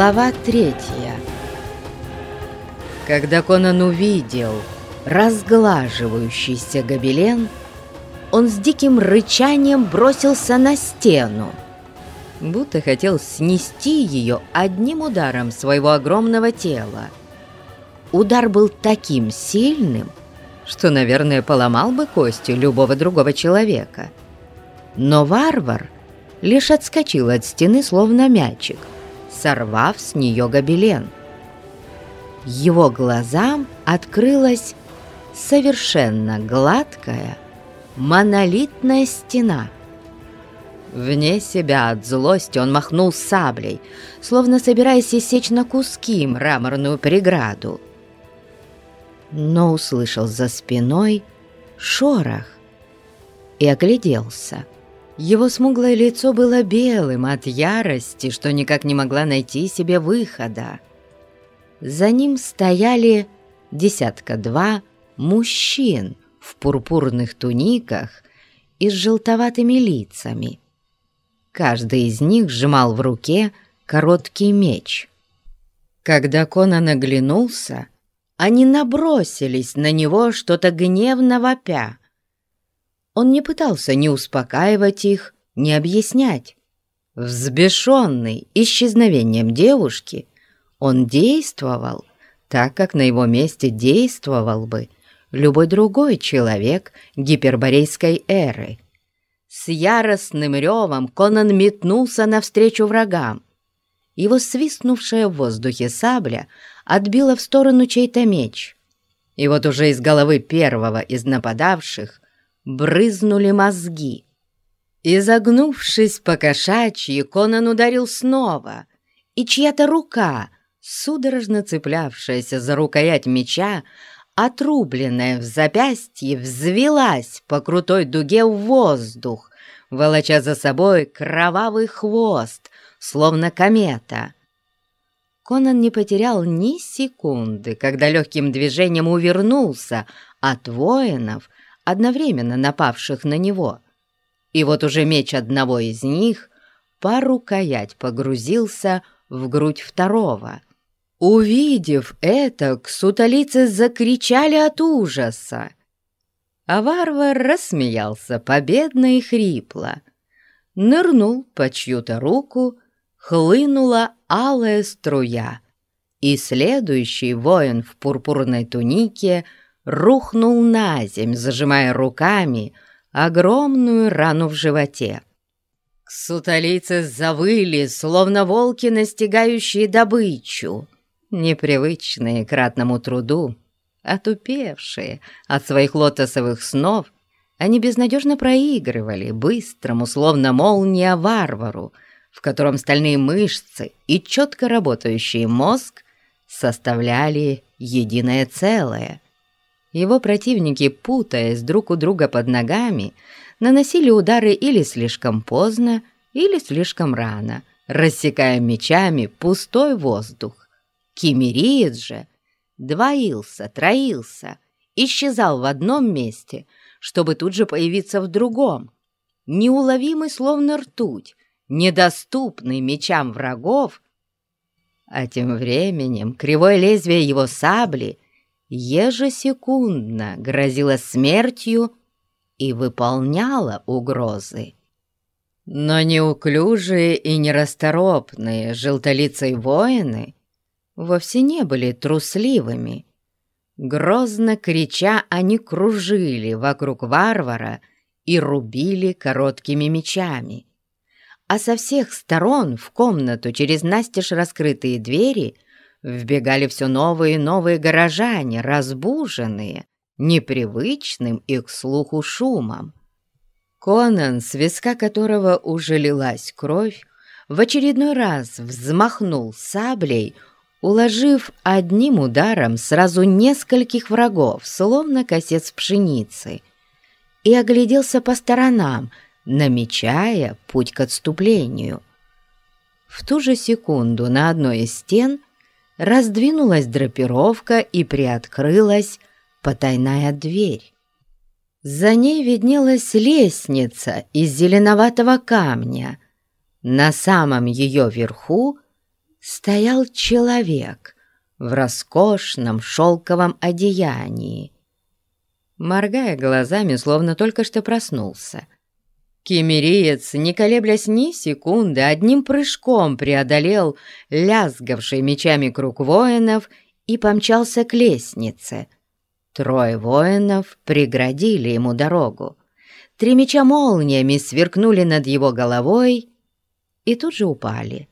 Глава третья Когда Конан увидел разглаживающийся гобелен, он с диким рычанием бросился на стену, будто хотел снести ее одним ударом своего огромного тела. Удар был таким сильным, что, наверное, поломал бы кости любого другого человека. Но варвар лишь отскочил от стены, словно мячик, сорвав с нее гобелен. Его глазам открылась совершенно гладкая, монолитная стена. Вне себя от злости он махнул саблей, словно собираясь иссечь на куски мраморную преграду. Но услышал за спиной шорох и огляделся. Его смуглое лицо было белым от ярости, что никак не могла найти себе выхода. За ним стояли десятка-два мужчин в пурпурных туниках и с желтоватыми лицами. Каждый из них сжимал в руке короткий меч. Когда Конан оглянулся, они набросились на него что-то гневно вопя. Он не пытался ни успокаивать их, ни объяснять. Взбешенный исчезновением девушки, он действовал так, как на его месте действовал бы любой другой человек гиперборейской эры. С яростным ревом Конан метнулся навстречу врагам. Его свистнувшая в воздухе сабля отбила в сторону чей-то меч. И вот уже из головы первого из нападавших брызнули мозги. Изогнувшись по кошачьи, Конан ударил снова, и чья-то рука, судорожно цеплявшаяся за рукоять меча, отрубленная в запястье, взвелась по крутой дуге в воздух, волоча за собой кровавый хвост, словно комета. Конан не потерял ни секунды, когда легким движением увернулся от воинов, одновременно напавших на него. И вот уже меч одного из них по рукоять погрузился в грудь второго — Увидев это, ксутолицы закричали от ужаса. А варвар рассмеялся победно и хрипло. Нырнул по чью-то руку, хлынула алая струя, и следующий воин в пурпурной тунике рухнул на земь, зажимая руками огромную рану в животе. Ксутолицы завыли, словно волки, настигающие добычу непривычные к ратному труду, отупевшие от своих лотосовых снов, они безнадежно проигрывали быстрому, словно молния, варвару, в котором стальные мышцы и четко работающий мозг составляли единое целое. Его противники, путаясь друг у друга под ногами, наносили удары или слишком поздно, или слишком рано, рассекая мечами пустой воздух. Кемериец же двоился, троился, исчезал в одном месте, чтобы тут же появиться в другом. Неуловимый, словно ртуть, недоступный мечам врагов, а тем временем кривое лезвие его сабли ежесекундно грозило смертью и выполняло угрозы. Но неуклюжие и нерасторопные желтолицей воины вовсе не были трусливыми. Грозно крича, они кружили вокруг варвара и рубили короткими мечами. А со всех сторон в комнату через настежь раскрытые двери вбегали все новые и новые горожане, разбуженные, непривычным их слуху шумом. Конан, с виска которого уже лилась кровь, в очередной раз взмахнул саблей, уложив одним ударом сразу нескольких врагов, словно косец пшеницы, и огляделся по сторонам, намечая путь к отступлению. В ту же секунду на одной из стен раздвинулась драпировка и приоткрылась потайная дверь. За ней виднелась лестница из зеленоватого камня. На самом ее верху стоял человек в роскошном шелковом одеянии. Моргая глазами, словно только что проснулся, Кемериец, не колеблясь ни секунды, одним прыжком преодолел лязгавший мечами круг воинов и помчался к лестнице. Трое воинов преградили ему дорогу. Три меча молниями сверкнули над его головой и тут же упали.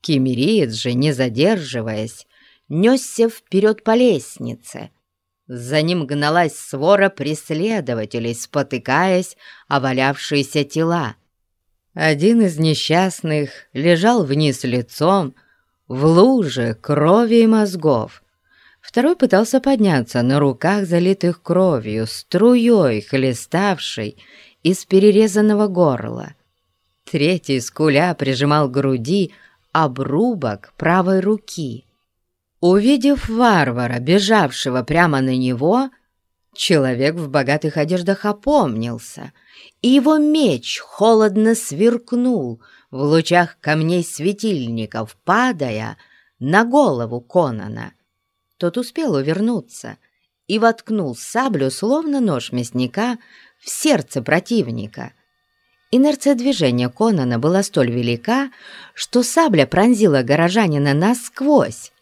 Кемериец же, не задерживаясь, несся вперед по лестнице. За ним гналась свора преследователей, спотыкаясь о валявшиеся тела. Один из несчастных лежал вниз лицом, в луже крови и мозгов. Второй пытался подняться на руках, залитых кровью, струей, хлеставшей из перерезанного горла. Третий, скуля, прижимал к груди обрубок правой руки. Увидев варвара, бежавшего прямо на него, человек в богатых одеждах опомнился, и его меч холодно сверкнул в лучах камней светильников, падая на голову Конана. Тот успел увернуться и воткнул саблю, словно нож мясника, в сердце противника. Инерция движения Конана была столь велика, что сабля пронзила горожанина насквозь,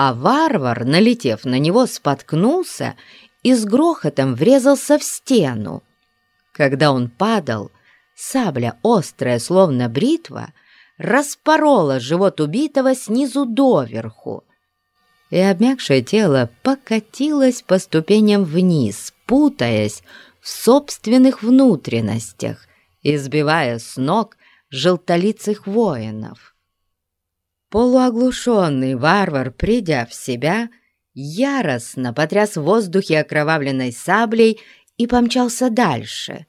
а варвар, налетев на него, споткнулся и с грохотом врезался в стену. Когда он падал, сабля, острая, словно бритва, распорола живот убитого снизу доверху, и обмякшее тело покатилось по ступеням вниз, путаясь в собственных внутренностях, избивая с ног желтолицых воинов. Полуоглушенный варвар, придя в себя, яростно потряс в воздухе окровавленной саблей и помчался дальше.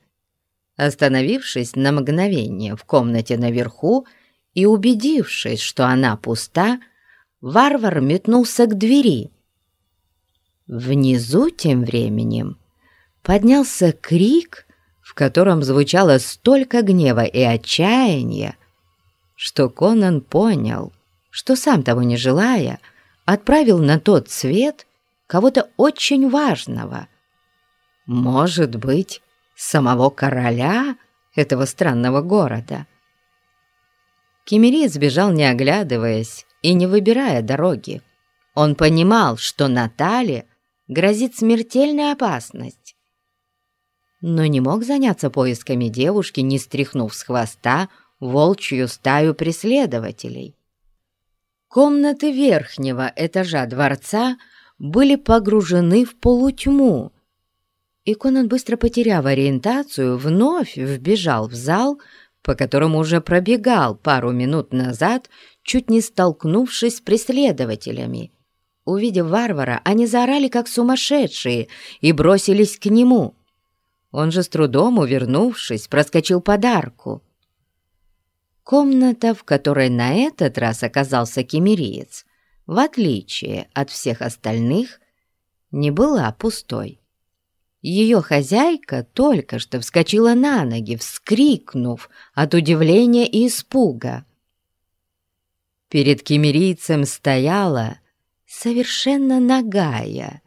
Остановившись на мгновение в комнате наверху и убедившись, что она пуста, варвар метнулся к двери. Внизу тем временем поднялся крик, в котором звучало столько гнева и отчаяния, что Конан понял — что сам того не желая, отправил на тот свет кого-то очень важного. Может быть, самого короля этого странного города. Кемерий сбежал, не оглядываясь и не выбирая дороги. Он понимал, что Наталье грозит смертельная опасность, но не мог заняться поисками девушки, не стряхнув с хвоста волчью стаю преследователей. Комнаты верхнего этажа дворца были погружены в полутьму, и Конан, быстро потеряв ориентацию, вновь вбежал в зал, по которому уже пробегал пару минут назад, чуть не столкнувшись с преследователями. Увидев варвара, они заорали как сумасшедшие и бросились к нему. Он же с трудом, увернувшись, проскочил подарку. Комната, в которой на этот раз оказался кемериец, в отличие от всех остальных, не была пустой. Ее хозяйка только что вскочила на ноги, вскрикнув от удивления и испуга. Перед кемерийцем стояла совершенно нагая,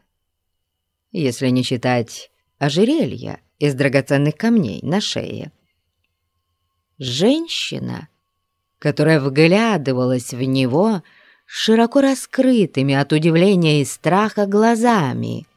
если не считать ожерелья из драгоценных камней на шее. Женщина которая вглядывалась в него широко раскрытыми от удивления и страха глазами.